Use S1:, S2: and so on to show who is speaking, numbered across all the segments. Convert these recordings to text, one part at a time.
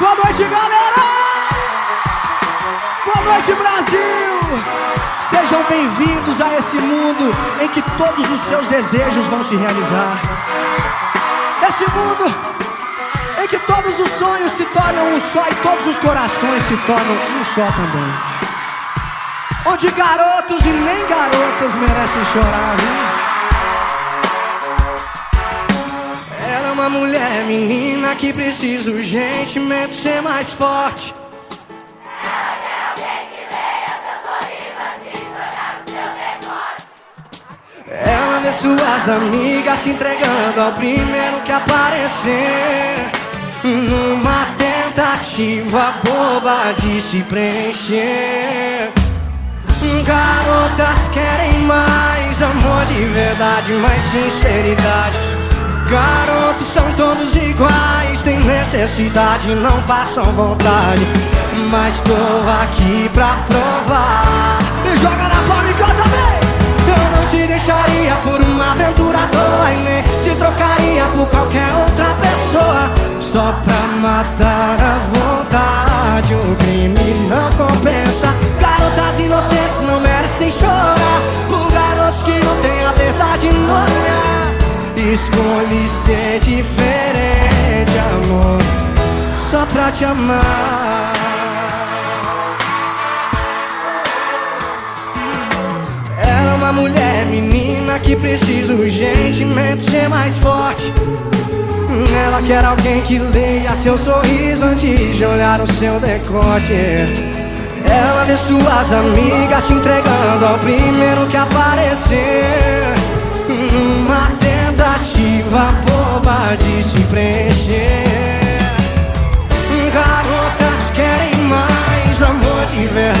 S1: Boa noite, galera! Boa noite, Brasil! Sejam bem-vindos a esse mundo em que todos os seus desejos vão se realizar. Esse mundo em que todos os sonhos se tornam um só e todos os corações se tornam um só também. Onde garotos e nem garotas merecem chorar, viu? Ela é uma mulher menina que precisa urgentemente ser mais forte. Ela vê suas amigas se entregando ao primeiro que aparecer. Numa tentativa boba de se preencher. Garotas querem mais amor de verdade, mais sinceridade. Garotos são todos iguais, necessidade, não passam vontade. Mas tô aqui pra provar. E joga na palma canta bem! Eu não te deixaria por uma aventura à toa E nem te trocaria por qualquer outra pessoa Só pra matar a vontade O crime não compensa Garotas inocentes não merecem chorar Por garotos que não têm a verdade no olhar Escolhi ser diferente, amor Só pra te amar Ela é uma mulher menina que precisa urgentemente ser mais forte. Ela quer alguém que leia seu sorriso antes de olhar o seu decote. Ela vê suas amigas se entregando ao primeiro que aparecer. Uma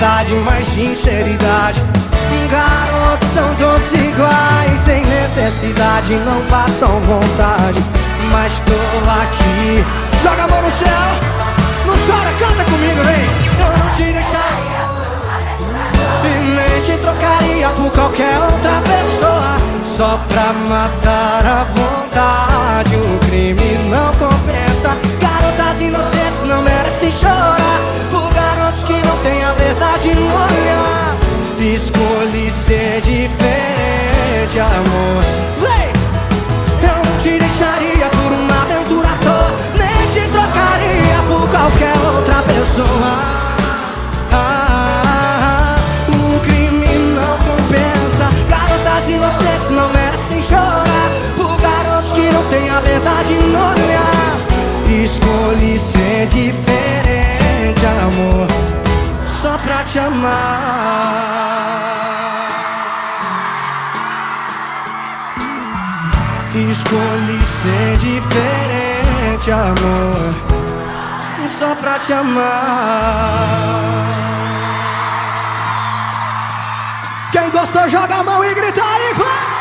S1: verdade, mais sinceridade. Garotos são todos iguais, têm necessidade, não passam vontade. Mas tô aqui, joga a mão no céu, não chora, canta comigo, vem. Eu não te deixaria e nem te trocaria por qualquer outra pessoa. Só pra matar Escolhi ser diferente, amor. Vem! Eu não te deixaria por uma aventura à toa, nem te trocaria por qualquer outra pessoa. Ah, o crime não compensa. Garotas inocentes não merecem chorar por garotos que não têm a verdade no olhar. Escolhi ser diferente, amor só pra te amar. Escolhi ser diferente, amor, só pra te amar. Quem gostou, joga a mão e grita e vai!